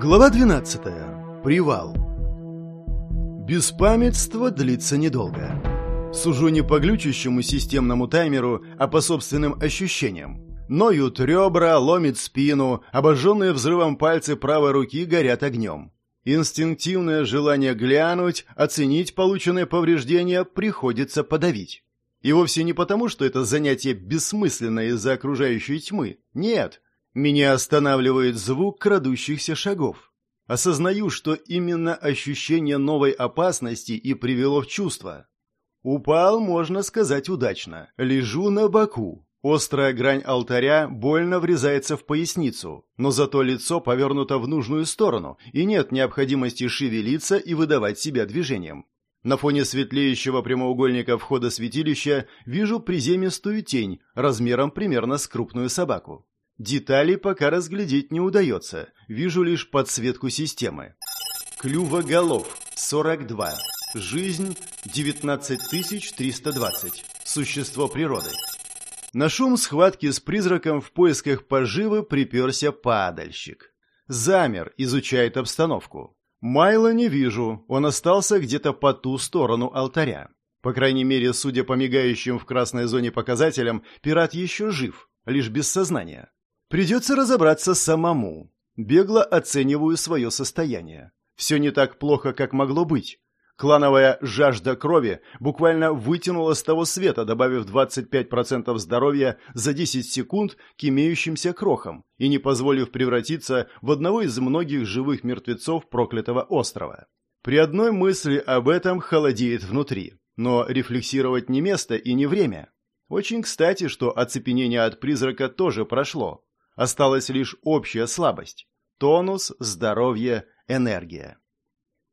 Глава 12. Привал. Беспамятство длится недолго. Сужу не по глючащему системному таймеру, а по собственным ощущениям. Ноют ребра, ломит спину, обожженные взрывом пальцы правой руки горят огнем. Инстинктивное желание глянуть, оценить полученные повреждения приходится подавить. И вовсе не потому, что это занятие бессмысленное из-за окружающей тьмы. Нет, меня останавливает звук крадущихся шагов. Осознаю, что именно ощущение новой опасности и привело в чувство. Упал, можно сказать, удачно. Лежу на боку. Острая грань алтаря больно врезается в поясницу, но зато лицо повернуто в нужную сторону, и нет необходимости шевелиться и выдавать себя движением. На фоне светлеющего прямоугольника входа святилища вижу приземистую тень размером примерно с крупную собаку. Детали пока разглядеть не удается, вижу лишь подсветку системы. Клювоголов, 42. Жизнь, 19320. Существо природы. На шум схватки с призраком в поисках поживы приперся падальщик. Замер, изучает обстановку. Майла не вижу, он остался где-то по ту сторону алтаря. По крайней мере, судя по мигающим в красной зоне показателям, пират еще жив, лишь без сознания. Придется разобраться самому. Бегло оцениваю свое состояние. Все не так плохо, как могло быть. Клановая жажда крови буквально вытянула с того света, добавив 25% здоровья за 10 секунд к имеющимся крохам и не позволив превратиться в одного из многих живых мертвецов проклятого острова. При одной мысли об этом холодеет внутри, но рефлексировать не место и не время. Очень кстати, что оцепенение от призрака тоже прошло. Осталась лишь общая слабость. Тонус, здоровье, энергия.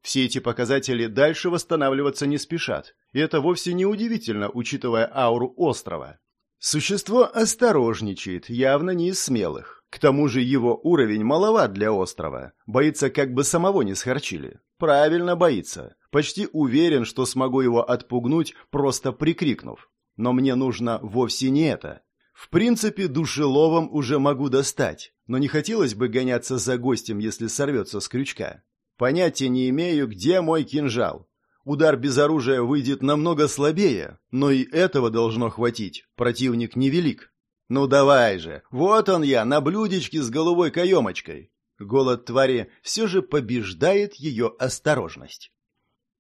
Все эти показатели дальше восстанавливаться не спешат. И это вовсе не удивительно, учитывая ауру острова. Существо осторожничает, явно не из смелых. К тому же его уровень маловат для острова. Боится, как бы самого не схорчили. Правильно боится. Почти уверен, что смогу его отпугнуть, просто прикрикнув. Но мне нужно вовсе не это. В принципе, душеловом уже могу достать, но не хотелось бы гоняться за гостем, если сорвется с крючка. Понятия не имею, где мой кинжал. Удар без оружия выйдет намного слабее, но и этого должно хватить, противник невелик. Ну давай же, вот он я, на блюдечке с головой каемочкой. Голод твари все же побеждает ее осторожность.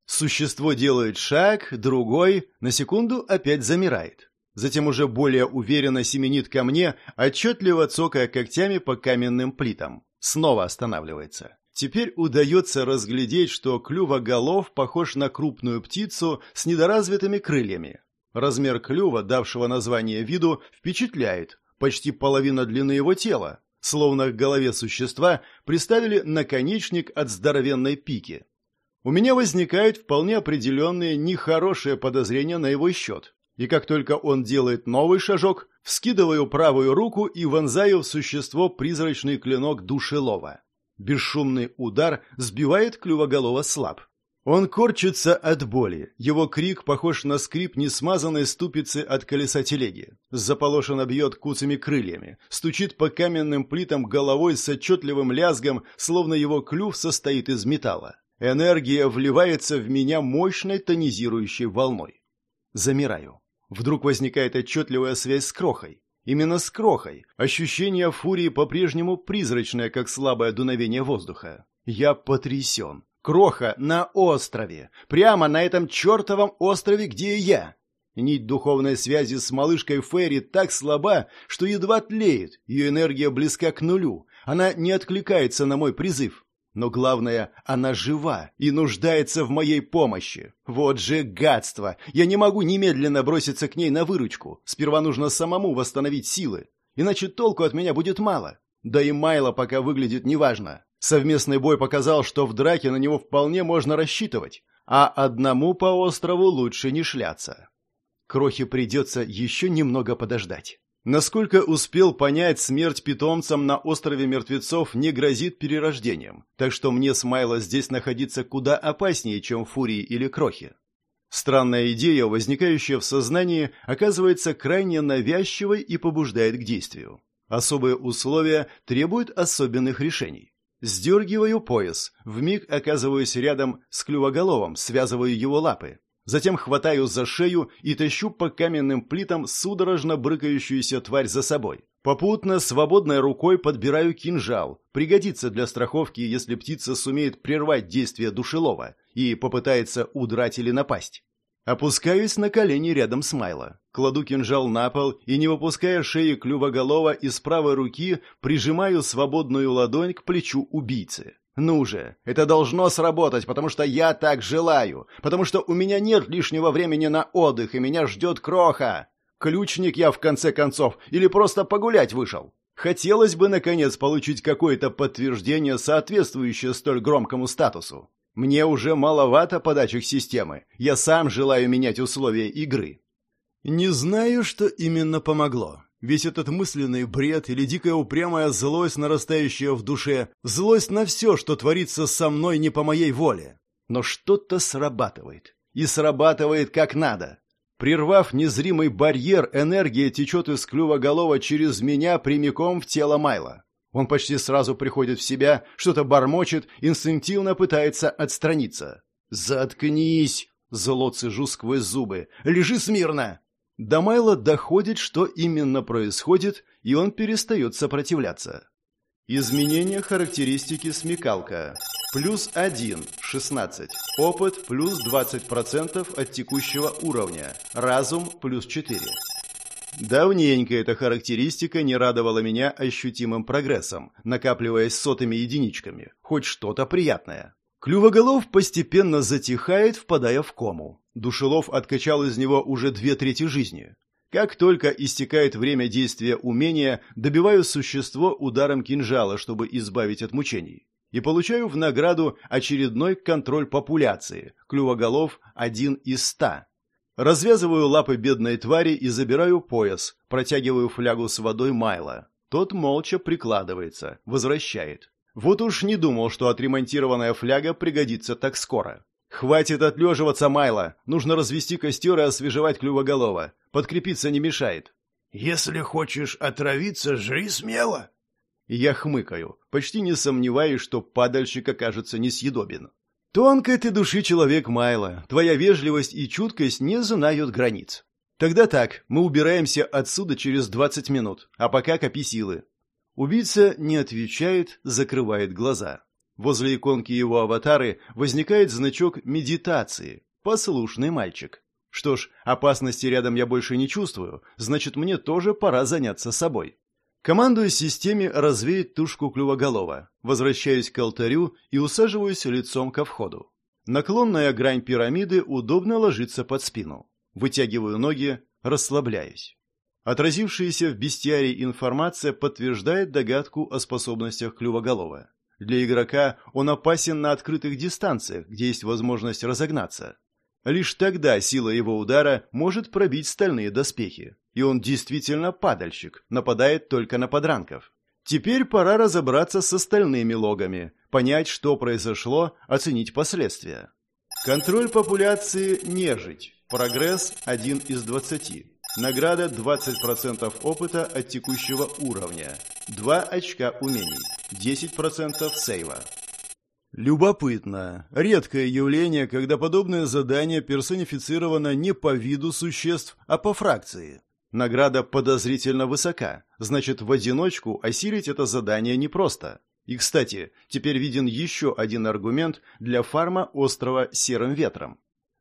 Существо делает шаг, другой, на секунду опять замирает затем уже более уверенно семенит ко мне, отчетливо цокая когтями по каменным плитам. Снова останавливается. Теперь удается разглядеть, что клювоголов похож на крупную птицу с недоразвитыми крыльями. Размер клюва, давшего название виду, впечатляет. Почти половина длины его тела. Словно к голове существа приставили наконечник от здоровенной пики. У меня возникают вполне определенные нехорошие подозрения на его счет и как только он делает новый шажок, вскидываю правую руку и вонзаю в существо призрачный клинок душелова. Бесшумный удар сбивает клювоголова слаб. Он корчится от боли. Его крик похож на скрип несмазанной ступицы от колеса телеги. Заполошенно бьет куцами крыльями. Стучит по каменным плитам головой с отчетливым лязгом, словно его клюв состоит из металла. Энергия вливается в меня мощной тонизирующей волной. Замираю. Вдруг возникает отчетливая связь с крохой. Именно с крохой. Ощущение фурии по-прежнему призрачное, как слабое дуновение воздуха. Я потрясен. Кроха на острове. Прямо на этом чертовом острове, где я. Нить духовной связи с малышкой Ферри так слаба, что едва тлеет. Ее энергия близка к нулю. Она не откликается на мой призыв. Но главное, она жива и нуждается в моей помощи. Вот же гадство! Я не могу немедленно броситься к ней на выручку. Сперва нужно самому восстановить силы. Иначе толку от меня будет мало. Да и Майло пока выглядит неважно. Совместный бой показал, что в драке на него вполне можно рассчитывать. А одному по острову лучше не шляться. Крохе придется еще немного подождать. Насколько успел понять, смерть питомцам на острове мертвецов не грозит перерождением, так что мне с Майло здесь находиться куда опаснее, чем Фурии или Крохи. Странная идея, возникающая в сознании, оказывается крайне навязчивой и побуждает к действию. Особые условия требуют особенных решений. Сдергиваю пояс, вмиг оказываюсь рядом с клювоголовым, связываю его лапы. Затем хватаю за шею и тащу по каменным плитам судорожно брыкающуюся тварь за собой. Попутно свободной рукой подбираю кинжал. Пригодится для страховки, если птица сумеет прервать действие душелова и попытается удрать или напасть. Опускаюсь на колени рядом с Майло. Кладу кинжал на пол и, не выпуская шеи клювоголова из правой руки, прижимаю свободную ладонь к плечу убийцы. Ну же, это должно сработать, потому что я так желаю, потому что у меня нет лишнего времени на отдых, и меня ждет кроха. Ключник я в конце концов или просто погулять вышел? Хотелось бы, наконец, получить какое-то подтверждение, соответствующее столь громкому статусу. Мне уже маловато подачек системы. Я сам желаю менять условия игры. Не знаю, что именно помогло. Весь этот мысленный бред или дикая упрямая злость, нарастающая в душе, злость на все, что творится со мной не по моей воле. Но что-то срабатывает. И срабатывает как надо. Прервав незримый барьер, энергия течет из клюва голова через меня прямиком в тело Майла. Он почти сразу приходит в себя, что-то бормочет, инстинктивно пытается отстраниться. «Заткнись!» — зло цежу сквозь зубы. «Лежи смирно!» До Майла доходит, что именно происходит, и он перестает сопротивляться. Изменение характеристики смекалка. Плюс 1, 16. Опыт плюс 20% от текущего уровня. Разум плюс 4. Давненько эта характеристика не радовала меня ощутимым прогрессом, накапливаясь сотыми единичками. Хоть что-то приятное. Клювоголов постепенно затихает, впадая в кому. Душелов откачал из него уже две трети жизни. Как только истекает время действия умения, добиваю существо ударом кинжала, чтобы избавить от мучений. И получаю в награду очередной контроль популяции. Клювоголов один из ста. Развязываю лапы бедной твари и забираю пояс, протягиваю флягу с водой Майла. Тот молча прикладывается, возвращает. Вот уж не думал, что отремонтированная фляга пригодится так скоро. «Хватит отлеживаться, Майла! Нужно развести костер и освежевать клювоголова. Подкрепиться не мешает». «Если хочешь отравиться, жри смело!» Я хмыкаю, почти не сомневаюсь, что падальщик окажется несъедобен. Тонкой ты души человек, Майло. Твоя вежливость и чуткость не знают границ. Тогда так, мы убираемся отсюда через двадцать минут, а пока копи силы. Убийца не отвечает, закрывает глаза. Возле иконки его аватары возникает значок медитации. Послушный мальчик. Что ж, опасности рядом я больше не чувствую, значит, мне тоже пора заняться собой. Командую системе развеять тушку клювоголова, возвращаюсь к алтарю и усаживаюсь лицом ко входу. Наклонная грань пирамиды удобно ложится под спину. Вытягиваю ноги, расслабляюсь. Отразившаяся в бестиарии информация подтверждает догадку о способностях клювоголова. Для игрока он опасен на открытых дистанциях, где есть возможность разогнаться. Лишь тогда сила его удара может пробить стальные доспехи. И он действительно падальщик, нападает только на подранков. Теперь пора разобраться с остальными логами, понять, что произошло, оценить последствия. Контроль популяции нежить. Прогресс 1 из 20. Награда 20% опыта от текущего уровня. 2 очка умений. 10% сейва. Любопытно. Редкое явление, когда подобное задание персонифицировано не по виду существ, а по фракции. Награда подозрительно высока, значит, в одиночку осилить это задание непросто. И, кстати, теперь виден еще один аргумент для фарма острова Серым Ветром.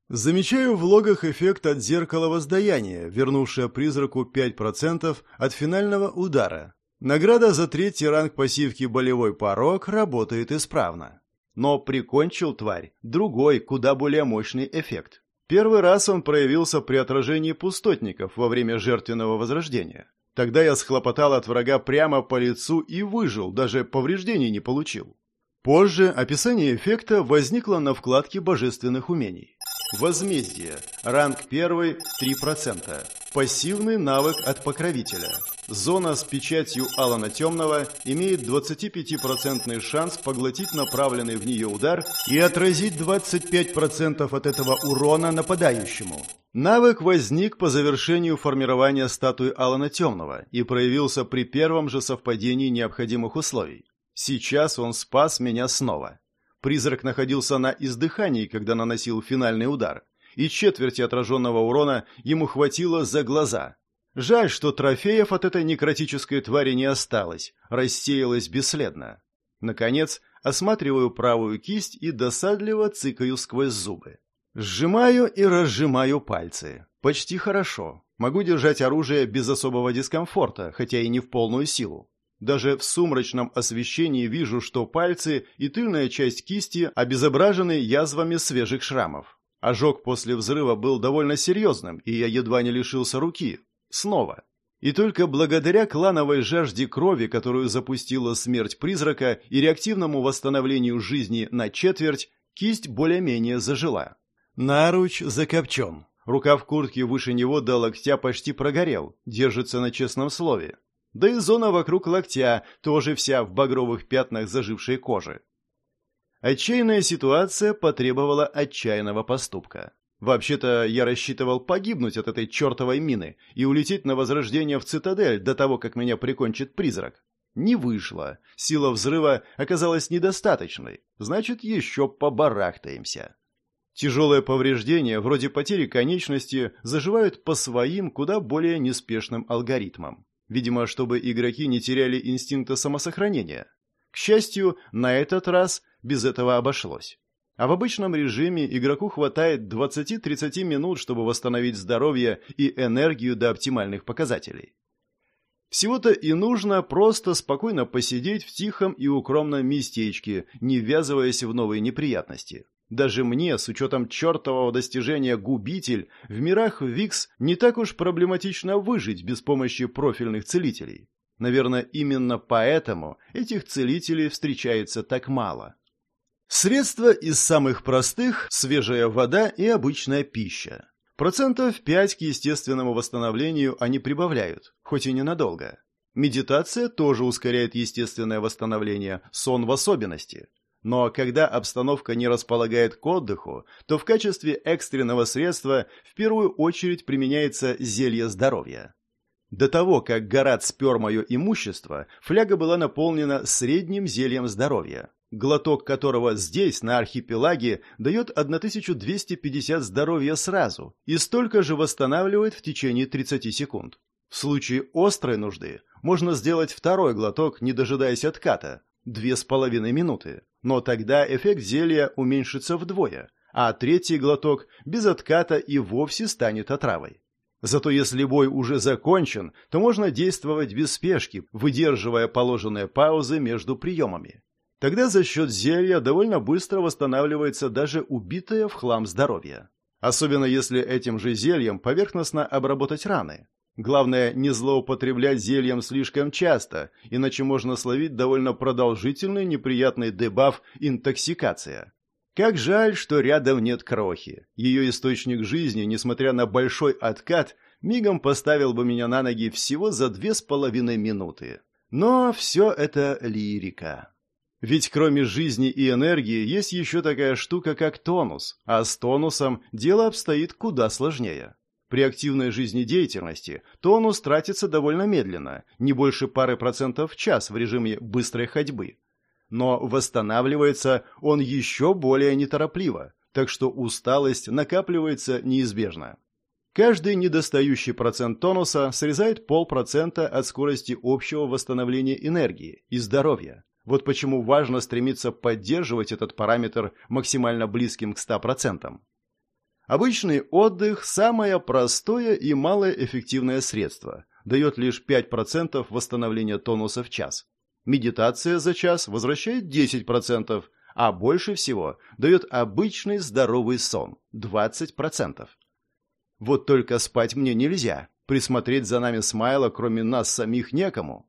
Замечаю в логах эффект от зеркала воздаяния, вернувшее призраку 5% от финального удара. Награда за третий ранг пассивки «Болевой порог» работает исправно. Но прикончил тварь другой, куда более мощный эффект. Первый раз он проявился при отражении пустотников во время жертвенного возрождения. Тогда я схлопотал от врага прямо по лицу и выжил, даже повреждений не получил. Позже описание эффекта возникло на вкладке божественных умений. Возмездие. Ранг 1 3%. Пассивный навык от покровителя. Зона с печатью Алана Темного имеет 25% шанс поглотить направленный в нее удар и отразить 25% от этого урона нападающему. Навык возник по завершению формирования статуи Алана Темного и проявился при первом же совпадении необходимых условий. Сейчас он спас меня снова. Призрак находился на издыхании, когда наносил финальный удар, и четверти отраженного урона ему хватило за глаза. Жаль, что трофеев от этой некротической твари не осталось, рассеялось бесследно. Наконец, осматриваю правую кисть и досадливо цыкаю сквозь зубы. Сжимаю и разжимаю пальцы. Почти хорошо. Могу держать оружие без особого дискомфорта, хотя и не в полную силу. Даже в сумрачном освещении вижу, что пальцы и тыльная часть кисти обезображены язвами свежих шрамов. Ожог после взрыва был довольно серьезным, и я едва не лишился руки. Снова. И только благодаря клановой жажде крови, которую запустила смерть призрака, и реактивному восстановлению жизни на четверть, кисть более-менее зажила. Наруч закопчен. Рукав куртки выше него до локтя почти прогорел, держится на честном слове. Да и зона вокруг локтя тоже вся в багровых пятнах зажившей кожи. Отчаянная ситуация потребовала отчаянного поступка. Вообще-то я рассчитывал погибнуть от этой чертовой мины и улететь на возрождение в цитадель до того, как меня прикончит призрак. Не вышло. Сила взрыва оказалась недостаточной. Значит, еще побарахтаемся. Тяжелые повреждения, вроде потери конечности, заживают по своим, куда более неспешным алгоритмам. Видимо, чтобы игроки не теряли инстинкта самосохранения. К счастью, на этот раз без этого обошлось. А в обычном режиме игроку хватает 20-30 минут, чтобы восстановить здоровье и энергию до оптимальных показателей. Всего-то и нужно просто спокойно посидеть в тихом и укромном местечке, не ввязываясь в новые неприятности. Даже мне, с учетом чертового достижения «губитель», в мирах Викс не так уж проблематично выжить без помощи профильных целителей. Наверное, именно поэтому этих целителей встречается так мало. Средства из самых простых – свежая вода и обычная пища. Процентов 5 к естественному восстановлению они прибавляют, хоть и ненадолго. Медитация тоже ускоряет естественное восстановление, сон в особенности – но когда обстановка не располагает к отдыху, то в качестве экстренного средства в первую очередь применяется зелье здоровья. До того, как Горат спер мое имущество, фляга была наполнена средним зельем здоровья, глоток которого здесь, на архипелаге, дает 1250 здоровья сразу и столько же восстанавливает в течение 30 секунд. В случае острой нужды можно сделать второй глоток, не дожидаясь отката, две с половиной минуты. Но тогда эффект зелья уменьшится вдвое, а третий глоток без отката и вовсе станет отравой. Зато если бой уже закончен, то можно действовать без спешки, выдерживая положенные паузы между приемами. Тогда за счет зелья довольно быстро восстанавливается даже убитое в хлам здоровье. Особенно если этим же зельем поверхностно обработать раны. Главное, не злоупотреблять зельем слишком часто, иначе можно словить довольно продолжительный неприятный дебаф интоксикация. Как жаль, что рядом нет крохи. Ее источник жизни, несмотря на большой откат, мигом поставил бы меня на ноги всего за две с половиной минуты. Но все это лирика. Ведь кроме жизни и энергии есть еще такая штука, как тонус, а с тонусом дело обстоит куда сложнее. При активной жизнедеятельности тонус тратится довольно медленно, не больше пары процентов в час в режиме быстрой ходьбы. Но восстанавливается он еще более неторопливо, так что усталость накапливается неизбежно. Каждый недостающий процент тонуса срезает полпроцента от скорости общего восстановления энергии и здоровья. Вот почему важно стремиться поддерживать этот параметр максимально близким к 100%. Обычный отдых – самое простое и малоэффективное средство, дает лишь 5% восстановления тонуса в час. Медитация за час возвращает 10%, а больше всего дает обычный здоровый сон – 20%. Вот только спать мне нельзя, присмотреть за нами Смайла кроме нас самих некому.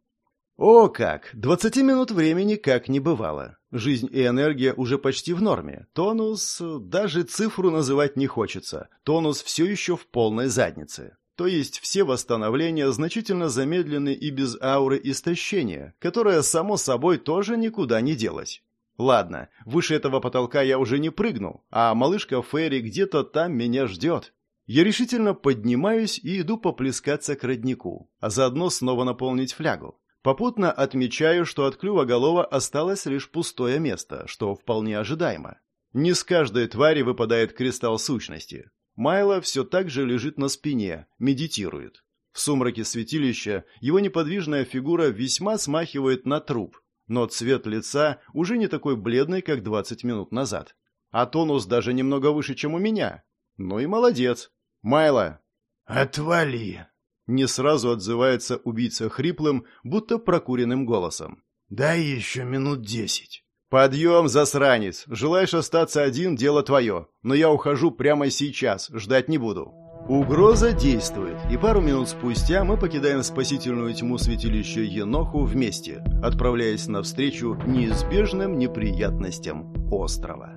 О как! Двадцати минут времени как не бывало. Жизнь и энергия уже почти в норме. Тонус... Даже цифру называть не хочется. Тонус все еще в полной заднице. То есть все восстановления значительно замедлены и без ауры истощения, которая, само собой, тоже никуда не делась. Ладно, выше этого потолка я уже не прыгну, а малышка Ферри где-то там меня ждет. Я решительно поднимаюсь и иду поплескаться к роднику, а заодно снова наполнить флягу. Попутно отмечаю, что от клюва голова осталось лишь пустое место, что вполне ожидаемо. Не с каждой твари выпадает кристалл сущности. Майло все так же лежит на спине, медитирует. В сумраке святилища его неподвижная фигура весьма смахивает на труп, но цвет лица уже не такой бледный, как 20 минут назад. А тонус даже немного выше, чем у меня. Ну и молодец. Майло. «Отвали!» Не сразу отзывается убийца хриплым, будто прокуренным голосом. «Дай еще минут десять». «Подъем, засранец! Желаешь остаться один – дело твое. Но я ухожу прямо сейчас, ждать не буду». Угроза действует, и пару минут спустя мы покидаем спасительную тьму святилища Еноху вместе, отправляясь навстречу неизбежным неприятностям острова.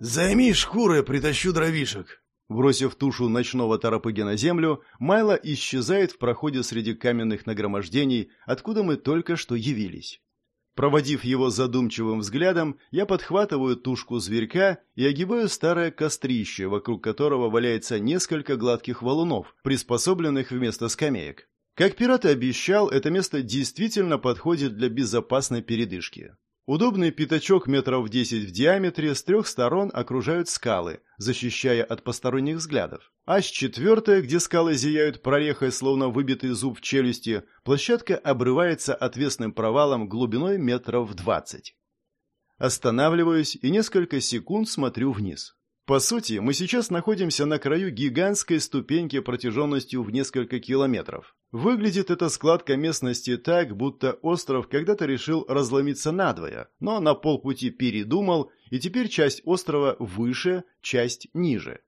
«Займи шкуры, притащу дровишек!» Бросив тушу ночного торопыги на землю, Майло исчезает в проходе среди каменных нагромождений, откуда мы только что явились. Проводив его задумчивым взглядом, я подхватываю тушку зверька и огибаю старое кострище, вокруг которого валяется несколько гладких валунов, приспособленных вместо скамеек. Как пират и обещал, это место действительно подходит для безопасной передышки. Удобный пятачок метров 10 в диаметре с трех сторон окружают скалы, защищая от посторонних взглядов. А с четвертой, где скалы зияют прорехой, словно выбитый зуб в челюсти, площадка обрывается отвесным провалом глубиной метров 20. Останавливаюсь и несколько секунд смотрю вниз. По сути, мы сейчас находимся на краю гигантской ступеньки протяженностью в несколько километров. Выглядит эта складка местности так, будто остров когда-то решил разломиться надвое, но на полпути передумал, и теперь часть острова выше, часть ниже.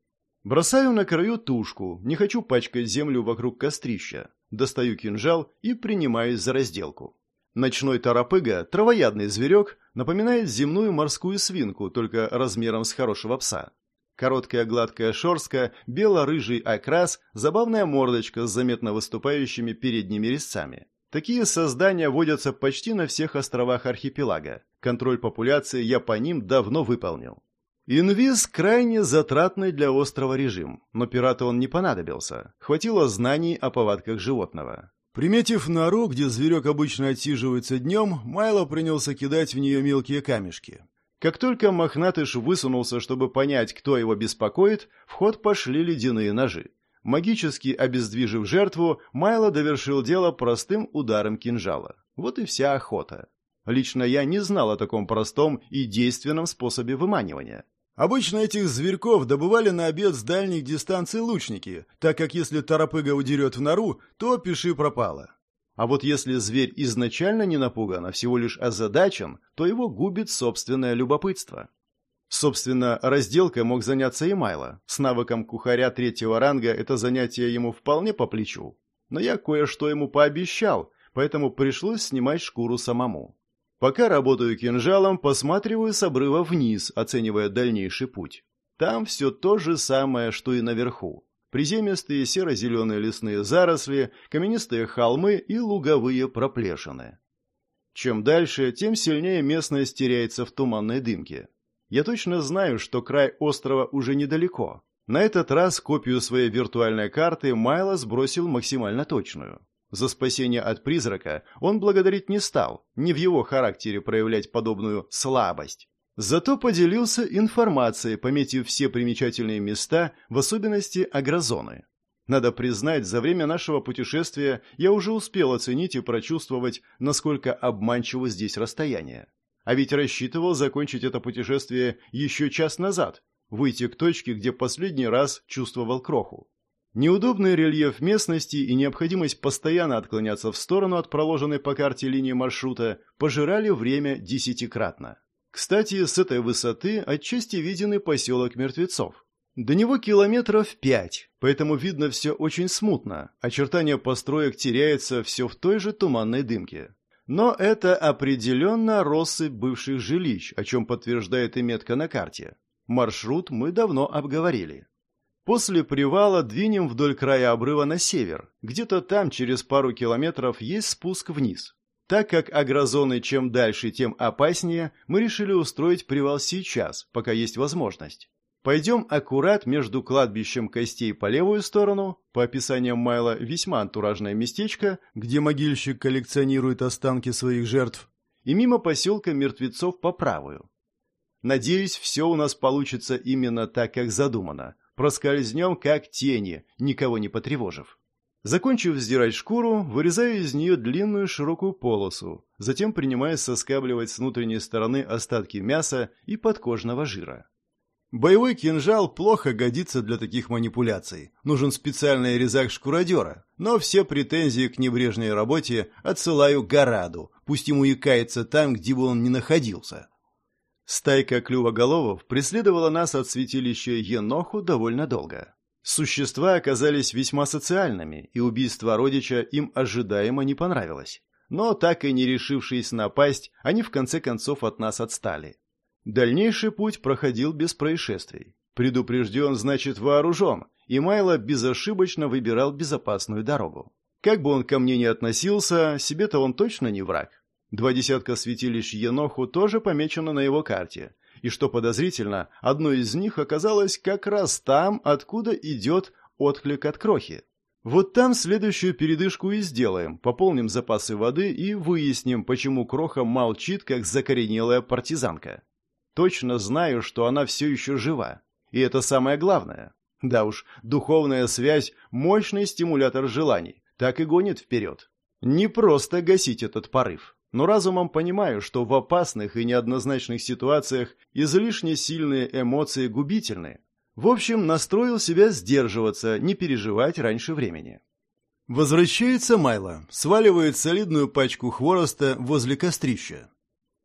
Бросаю на краю тушку, не хочу пачкать землю вокруг кострища. Достаю кинжал и принимаюсь за разделку. Ночной торопыга, травоядный зверек, напоминает земную морскую свинку, только размером с хорошего пса. Короткая гладкая шорстка, бело-рыжий окрас, забавная мордочка с заметно выступающими передними резцами. Такие создания водятся почти на всех островах архипелага. Контроль популяции я по ним давно выполнил. Инвиз крайне затратный для острова режим, но пирату он не понадобился. Хватило знаний о повадках животного. Приметив нору, где зверек обычно отсиживается днем, Майло принялся кидать в нее мелкие камешки. Как только Мохнатыш высунулся, чтобы понять, кто его беспокоит, в ход пошли ледяные ножи. Магически обездвижив жертву, Майло довершил дело простым ударом кинжала. Вот и вся охота. Лично я не знал о таком простом и действенном способе выманивания. Обычно этих зверьков добывали на обед с дальних дистанций лучники, так как если торопыга удерет в нору, то пиши пропало. А вот если зверь изначально не напуган, а всего лишь озадачен, то его губит собственное любопытство. Собственно, разделкой мог заняться и Майло. С навыком кухаря третьего ранга это занятие ему вполне по плечу. Но я кое-что ему пообещал, поэтому пришлось снимать шкуру самому. Пока работаю кинжалом, посматриваю с обрыва вниз, оценивая дальнейший путь. Там все то же самое, что и наверху. Приземистые серо-зеленые лесные заросли, каменистые холмы и луговые проплешины. Чем дальше, тем сильнее местность теряется в туманной дымке. Я точно знаю, что край острова уже недалеко. На этот раз копию своей виртуальной карты Майло сбросил максимально точную. За спасение от призрака он благодарить не стал, не в его характере проявлять подобную слабость. Зато поделился информацией, пометив все примечательные места, в особенности агрозоны. Надо признать, за время нашего путешествия я уже успел оценить и прочувствовать, насколько обманчиво здесь расстояние. А ведь рассчитывал закончить это путешествие еще час назад, выйти к точке, где последний раз чувствовал кроху. Неудобный рельеф местности и необходимость постоянно отклоняться в сторону от проложенной по карте линии маршрута пожирали время десятикратно. Кстати, с этой высоты отчасти виден и поселок мертвецов. До него километров пять, поэтому видно все очень смутно. Очертания построек теряются все в той же туманной дымке. Но это определенно россыпь бывших жилищ, о чем подтверждает и метка на карте. Маршрут мы давно обговорили. После привала двинем вдоль края обрыва на север. Где-то там через пару километров есть спуск вниз. Так как агрозоны чем дальше, тем опаснее, мы решили устроить привал сейчас, пока есть возможность. Пойдем аккурат между кладбищем костей по левую сторону, по описаниям Майла весьма антуражное местечко, где могильщик коллекционирует останки своих жертв, и мимо поселка мертвецов по правую. Надеюсь, все у нас получится именно так, как задумано. Проскользнем, как тени, никого не потревожив. Закончив сдирать шкуру, вырезаю из нее длинную широкую полосу, затем принимаюсь соскабливать с внутренней стороны остатки мяса и подкожного жира. Боевой кинжал плохо годится для таких манипуляций. Нужен специальный резак шкуродера. Но все претензии к небрежной работе отсылаю Гораду. Пусть ему и кается там, где бы он ни находился. Стайка клювоголовов преследовала нас от святилища Еноху довольно долго. Существа оказались весьма социальными, и убийство родича им ожидаемо не понравилось. Но так и не решившись напасть, они в конце концов от нас отстали. Дальнейший путь проходил без происшествий. Предупрежден, значит вооружен, и Майло безошибочно выбирал безопасную дорогу. Как бы он ко мне ни относился, себе-то он точно не враг. Два десятка святилищ Еноху тоже помечено на его карте. И что подозрительно, одно из них оказалось как раз там, откуда идет отклик от крохи. Вот там следующую передышку и сделаем, пополним запасы воды и выясним, почему кроха молчит, как закоренелая партизанка. Точно знаю, что она все еще жива. И это самое главное. Да уж, духовная связь – мощный стимулятор желаний, так и гонит вперед. Не просто гасить этот порыв. Но разумом понимаю, что в опасных и неоднозначных ситуациях излишне сильные эмоции губительны. В общем, настроил себя сдерживаться, не переживать раньше времени. Возвращается Майло, сваливает солидную пачку хвороста возле кострища.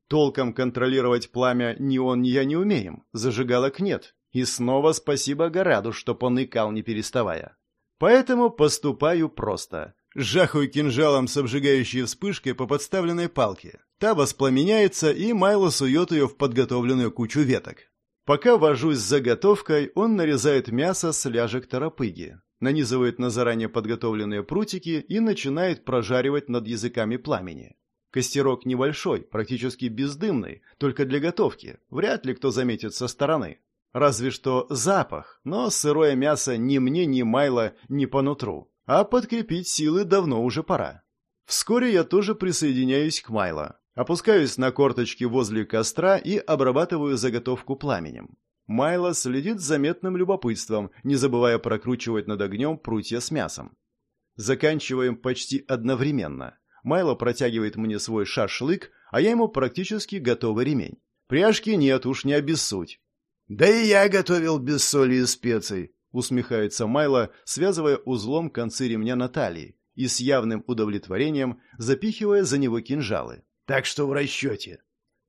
Толком контролировать пламя ни он, ни я не умеем, зажигалок нет. И снова спасибо Гораду, что поныкал не переставая. Поэтому поступаю просто. Жахаю кинжалом с обжигающей вспышкой по подставленной палке. Та воспламеняется, и Майло сует ее в подготовленную кучу веток. Пока вожусь с заготовкой, он нарезает мясо с ляжек торопыги, нанизывает на заранее подготовленные прутики и начинает прожаривать над языками пламени. Костерок небольшой, практически бездымный, только для готовки. Вряд ли кто заметит со стороны. Разве что запах, но сырое мясо ни мне, ни Майло не по нутру. А подкрепить силы давно уже пора. Вскоре я тоже присоединяюсь к Майло. Опускаюсь на корточки возле костра и обрабатываю заготовку пламенем. Майло следит с заметным любопытством, не забывая прокручивать над огнем прутья с мясом. Заканчиваем почти одновременно. Майло протягивает мне свой шашлык, а я ему практически готовый ремень. Пряжки нет, уж не обессудь. «Да и я готовил без соли и специй», — усмехается Майло, связывая узлом концы ремня на талии и с явным удовлетворением запихивая за него кинжалы. «Так что в расчете».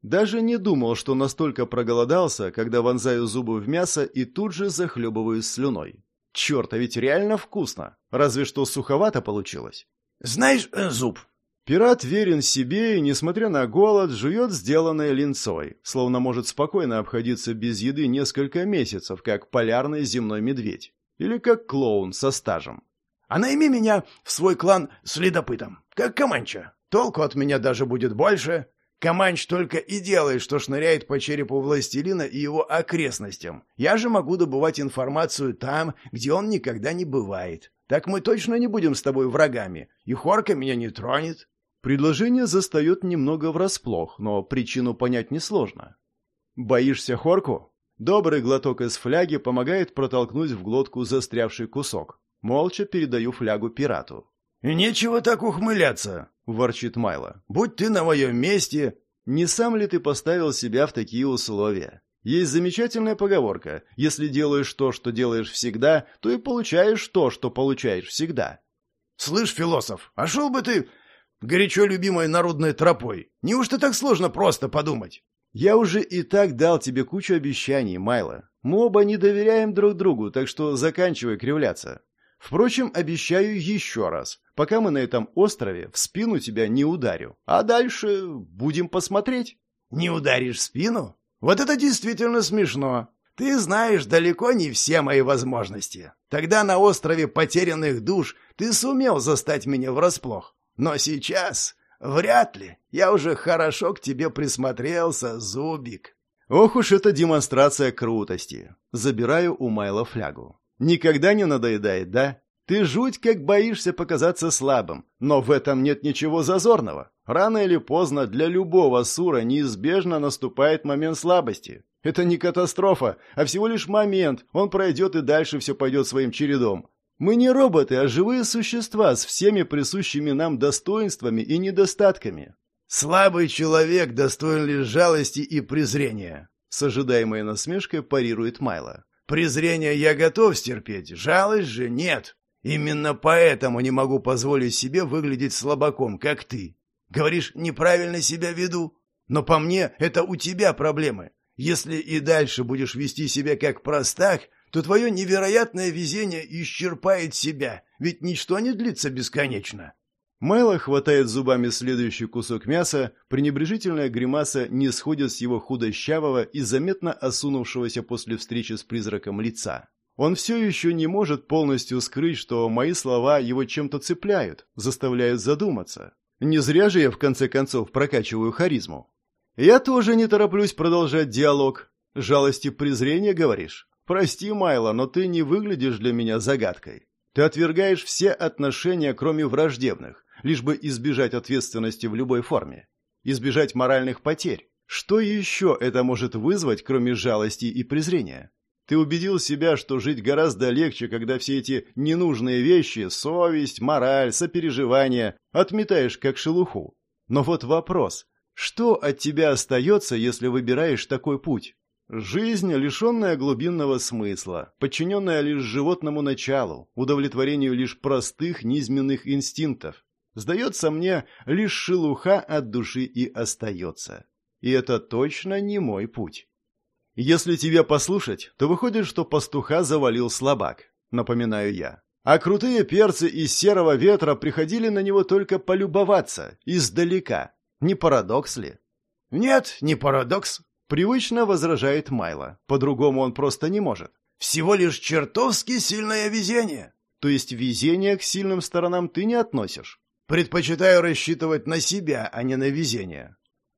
Даже не думал, что настолько проголодался, когда вонзаю зубы в мясо и тут же захлебываюсь слюной. Черт, а ведь реально вкусно. Разве что суховато получилось. «Знаешь, э, Зуб, Пират верен себе и, несмотря на голод, жует сделанное линцой, словно может спокойно обходиться без еды несколько месяцев, как полярный земной медведь. Или как клоун со стажем. А найми меня в свой клан следопытом, как Каманча. Толку от меня даже будет больше. Каманч только и делает, что шныряет по черепу властелина и его окрестностям. Я же могу добывать информацию там, где он никогда не бывает. Так мы точно не будем с тобой врагами, и Хорка меня не тронет. Предложение застает немного врасплох, но причину понять несложно. Боишься хорку? Добрый глоток из фляги помогает протолкнуть в глотку застрявший кусок. Молча передаю флягу пирату. «Нечего так ухмыляться», — ворчит Майло. «Будь ты на моем месте...» «Не сам ли ты поставил себя в такие условия? Есть замечательная поговорка. Если делаешь то, что делаешь всегда, то и получаешь то, что получаешь всегда». «Слышь, философ, а шел бы ты горячо любимой народной тропой. Неужто так сложно просто подумать? Я уже и так дал тебе кучу обещаний, Майло. Мы оба не доверяем друг другу, так что заканчивай кривляться. Впрочем, обещаю еще раз. Пока мы на этом острове, в спину тебя не ударю. А дальше будем посмотреть. Не ударишь в спину? Вот это действительно смешно. Ты знаешь далеко не все мои возможности. Тогда на острове потерянных душ ты сумел застать меня врасплох. Но сейчас вряд ли. Я уже хорошо к тебе присмотрелся, Зубик. Ох уж это демонстрация крутости. Забираю у Майла флягу. Никогда не надоедает, да? Ты жуть как боишься показаться слабым, но в этом нет ничего зазорного. Рано или поздно для любого сура неизбежно наступает момент слабости. Это не катастрофа, а всего лишь момент. Он пройдет и дальше все пойдет своим чередом. Мы не роботы, а живые существа с всеми присущими нам достоинствами и недостатками. Слабый человек достоин лишь жалости и презрения. С ожидаемой насмешкой парирует Майло. Презрение я готов стерпеть, жалость же нет. Именно поэтому не могу позволить себе выглядеть слабаком, как ты. Говоришь, неправильно себя веду? Но по мне, это у тебя проблемы. Если и дальше будешь вести себя как простак, то твое невероятное везение исчерпает себя, ведь ничто не длится бесконечно. Майло хватает зубами следующий кусок мяса, пренебрежительная гримаса не сходит с его худощавого и заметно осунувшегося после встречи с призраком лица. Он все еще не может полностью скрыть, что мои слова его чем-то цепляют, заставляют задуматься. Не зря же я, в конце концов, прокачиваю харизму. Я тоже не тороплюсь продолжать диалог. Жалости презрения, говоришь? Прости, Майло, но ты не выглядишь для меня загадкой. Ты отвергаешь все отношения, кроме враждебных, лишь бы избежать ответственности в любой форме. Избежать моральных потерь. Что еще это может вызвать, кроме жалости и презрения? Ты убедил себя, что жить гораздо легче, когда все эти ненужные вещи, совесть, мораль, сопереживание, отметаешь как шелуху. Но вот вопрос, что от тебя остается, если выбираешь такой путь? Жизнь, лишенная глубинного смысла, подчиненная лишь животному началу, удовлетворению лишь простых низменных инстинктов. Сдается мне, лишь шелуха от души и остается. И это точно не мой путь. Если тебя послушать, то выходит, что пастуха завалил слабак, напоминаю я. А крутые перцы из серого ветра приходили на него только полюбоваться, издалека. Не парадокс ли? Нет, не парадокс, привычно возражает Майло. По-другому он просто не может. Всего лишь чертовски сильное везение. То есть везение к сильным сторонам ты не относишь? Предпочитаю рассчитывать на себя, а не на везение.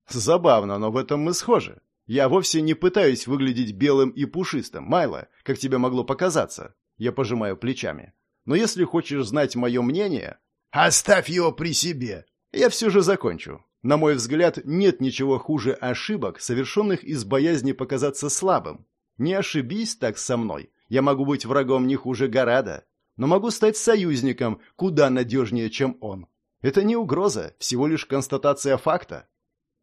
Забавно, но в этом мы схожи. Я вовсе не пытаюсь выглядеть белым и пушистым, Майло, как тебе могло показаться. Я пожимаю плечами. Но если хочешь знать мое мнение... Оставь его при себе. Я все же закончу. На мой взгляд, нет ничего хуже ошибок, совершенных из боязни показаться слабым. Не ошибись так со мной. Я могу быть врагом не хуже Горада, но могу стать союзником куда надежнее, чем он. Это не угроза, всего лишь констатация факта.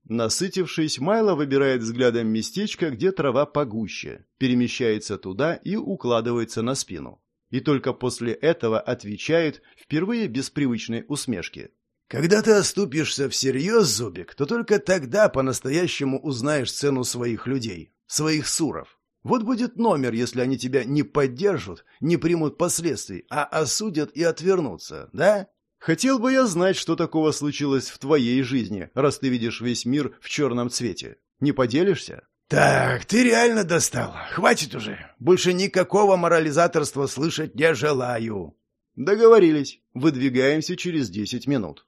Насытившись, Майло выбирает взглядом местечко, где трава погуще, перемещается туда и укладывается на спину. И только после этого отвечает впервые без привычной усмешки. «Когда ты оступишься всерьез, Зубик, то только тогда по-настоящему узнаешь цену своих людей, своих суров. Вот будет номер, если они тебя не поддержат, не примут последствий, а осудят и отвернутся, да?» Хотел бы я знать, что такого случилось в твоей жизни, раз ты видишь весь мир в черном цвете. Не поделишься? Так, ты реально достал. Хватит уже. Больше никакого морализаторства слышать не желаю. Договорились. Выдвигаемся через десять минут.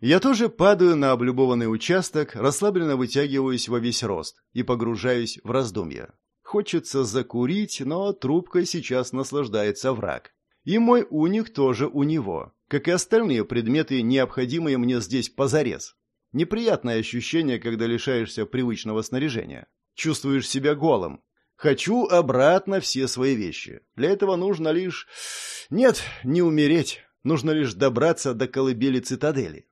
Я тоже падаю на облюбованный участок, расслабленно вытягиваюсь во весь рост и погружаюсь в раздумья. Хочется закурить, но трубкой сейчас наслаждается враг. И мой уник тоже у него как и остальные предметы, необходимые мне здесь позарез. Неприятное ощущение, когда лишаешься привычного снаряжения. Чувствуешь себя голым. Хочу обратно все свои вещи. Для этого нужно лишь... Нет, не умереть. Нужно лишь добраться до колыбели цитадели.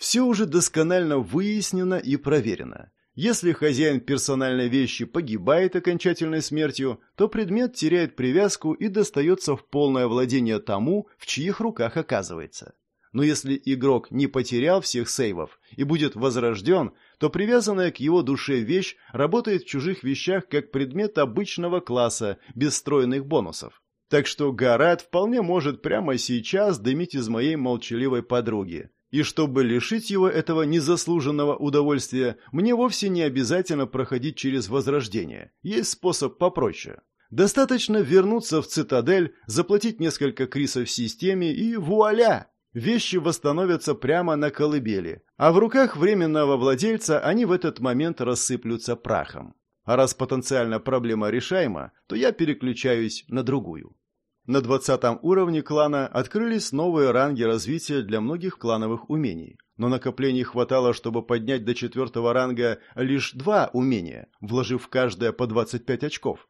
Все уже досконально выяснено и проверено. Если хозяин персональной вещи погибает окончательной смертью, то предмет теряет привязку и достается в полное владение тому, в чьих руках оказывается. Но если игрок не потерял всех сейвов и будет возрожден, то привязанная к его душе вещь работает в чужих вещах как предмет обычного класса, без встроенных бонусов. Так что Гарат вполне может прямо сейчас дымить из моей молчаливой подруги, и чтобы лишить его этого незаслуженного удовольствия, мне вовсе не обязательно проходить через возрождение. Есть способ попроще. Достаточно вернуться в цитадель, заплатить несколько крисов в системе и вуаля! Вещи восстановятся прямо на колыбели, а в руках временного владельца они в этот момент рассыплются прахом. А раз потенциально проблема решаема, то я переключаюсь на другую. На 20 уровне клана открылись новые ранги развития для многих клановых умений, но накоплений хватало, чтобы поднять до четвертого ранга лишь два умения, вложив каждое по 25 очков.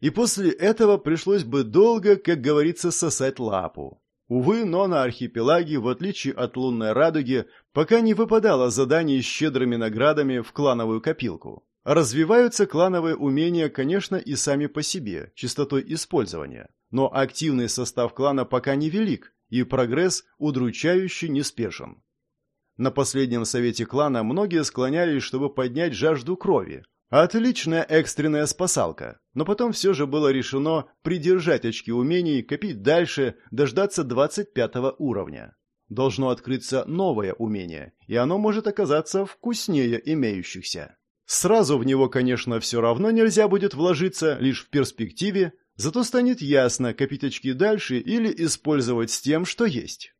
И после этого пришлось бы долго, как говорится, сосать лапу. Увы, но на архипелаге, в отличие от лунной радуги, пока не выпадало заданий с щедрыми наградами в клановую копилку. Развиваются клановые умения, конечно, и сами по себе, частотой использования. Но активный состав клана пока не велик, и прогресс удручающе неспешен. На последнем совете клана многие склонялись, чтобы поднять жажду крови, Отличная экстренная спасалка, но потом все же было решено придержать очки умений, копить дальше, дождаться 25 уровня. Должно открыться новое умение, и оно может оказаться вкуснее имеющихся. Сразу в него, конечно, все равно нельзя будет вложиться, лишь в перспективе, зато станет ясно, копить очки дальше или использовать с тем, что есть.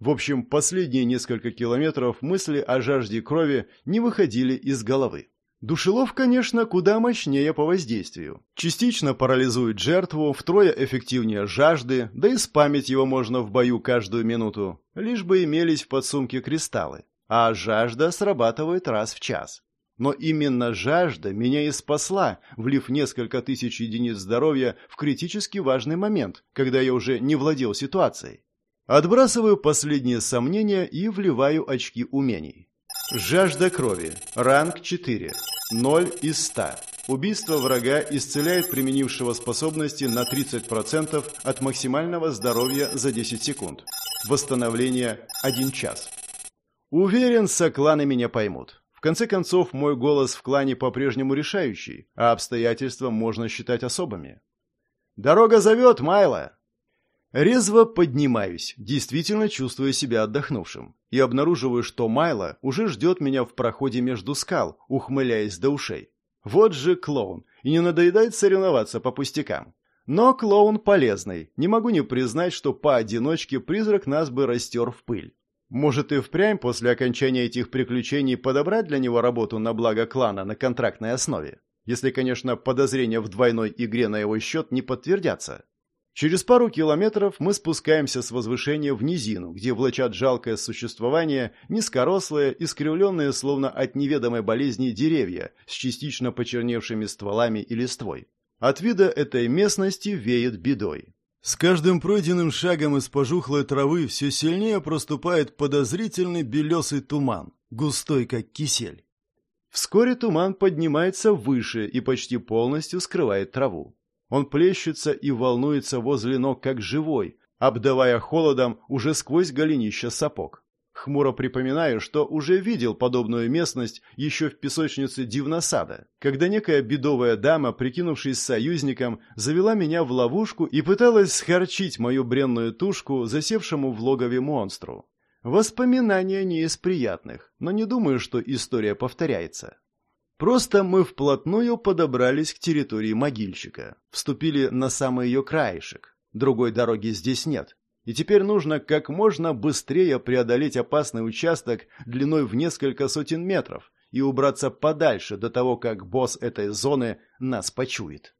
В общем, последние несколько километров мысли о жажде крови не выходили из головы. Душелов, конечно, куда мощнее по воздействию. Частично парализует жертву, втрое эффективнее жажды, да и спамить его можно в бою каждую минуту, лишь бы имелись в подсумке кристаллы. А жажда срабатывает раз в час. Но именно жажда меня и спасла, влив несколько тысяч единиц здоровья в критически важный момент, когда я уже не владел ситуацией. Отбрасываю последние сомнения и вливаю очки умений. Жажда крови. Ранг 4. 0 из 100. Убийство врага исцеляет применившего способности на 30% от максимального здоровья за 10 секунд. Восстановление 1 час. Уверен, сокланы меня поймут. В конце концов, мой голос в клане по-прежнему решающий, а обстоятельства можно считать особыми. «Дорога зовет, Майло!» Резво поднимаюсь, действительно чувствуя себя отдохнувшим, и обнаруживаю, что Майло уже ждет меня в проходе между скал, ухмыляясь до ушей. Вот же клоун, и не надоедает соревноваться по пустякам. Но клоун полезный, не могу не признать, что поодиночке призрак нас бы растер в пыль. Может и впрямь после окончания этих приключений подобрать для него работу на благо клана на контрактной основе? Если, конечно, подозрения в двойной игре на его счет не подтвердятся. Через пару километров мы спускаемся с возвышения в низину, где влачат жалкое существование низкорослые, искривленные словно от неведомой болезни деревья с частично почерневшими стволами и листвой. От вида этой местности веет бедой. С каждым пройденным шагом из пожухлой травы все сильнее проступает подозрительный белесый туман, густой как кисель. Вскоре туман поднимается выше и почти полностью скрывает траву. Он плещется и волнуется возле ног, как живой, обдавая холодом уже сквозь голенища сапог. Хмуро припоминаю, что уже видел подобную местность еще в песочнице Дивносада, когда некая бедовая дама, прикинувшись союзником, завела меня в ловушку и пыталась схорчить мою бренную тушку, засевшему в логове монстру. Воспоминания не из приятных, но не думаю, что история повторяется. Просто мы вплотную подобрались к территории могильщика, вступили на самый ее краешек. Другой дороги здесь нет. И теперь нужно как можно быстрее преодолеть опасный участок длиной в несколько сотен метров и убраться подальше до того, как босс этой зоны нас почует.